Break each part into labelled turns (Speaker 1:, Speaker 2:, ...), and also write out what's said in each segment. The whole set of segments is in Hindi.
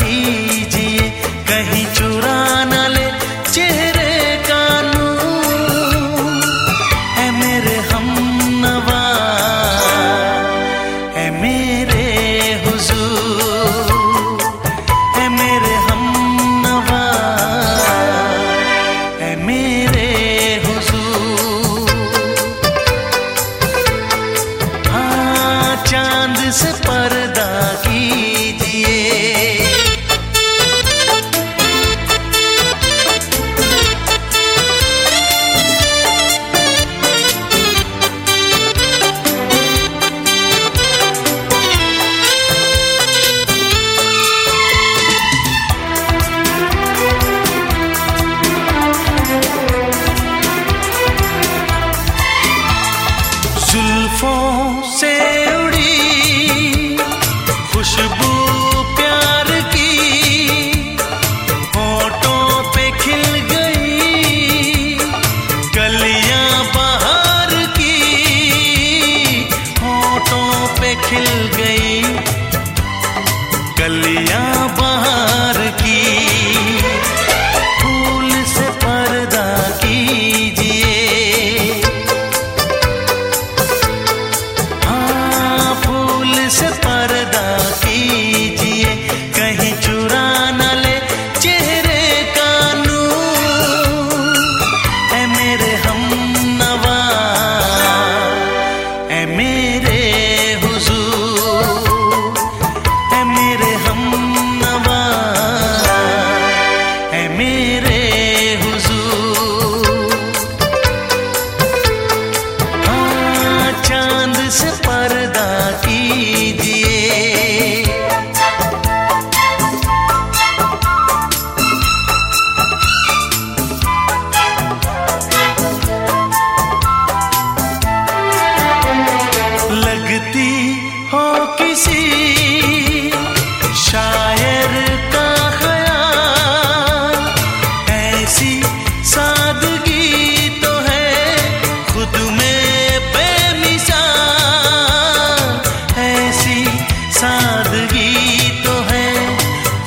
Speaker 1: पी से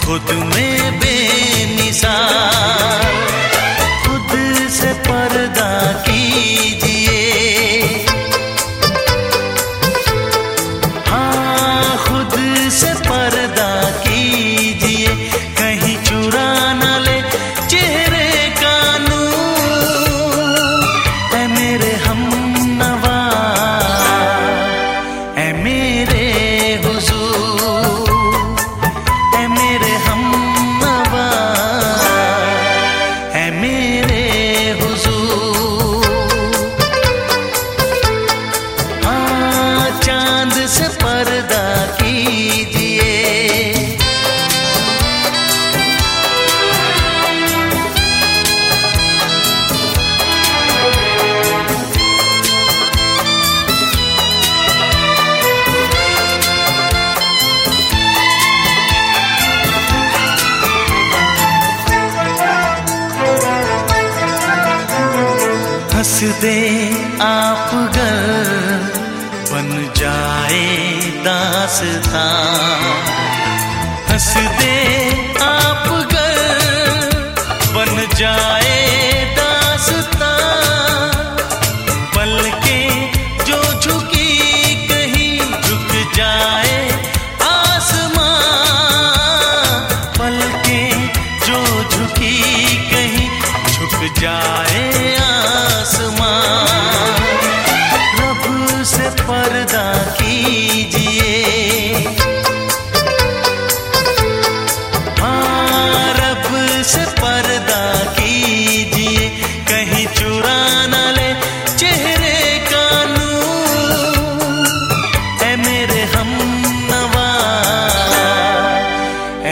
Speaker 1: खुद में हंस दे आप गल बन जाए दास हंस दे आप गल बन जाए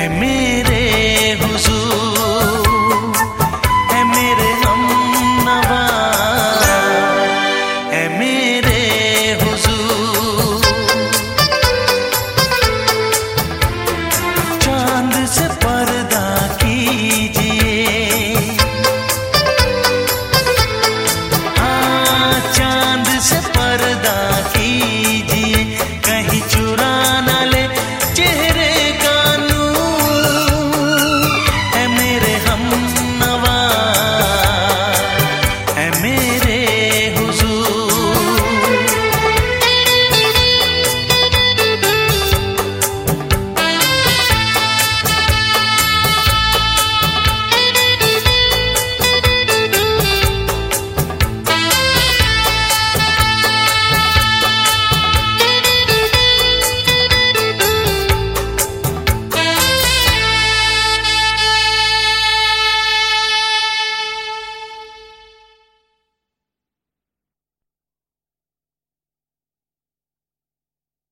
Speaker 1: me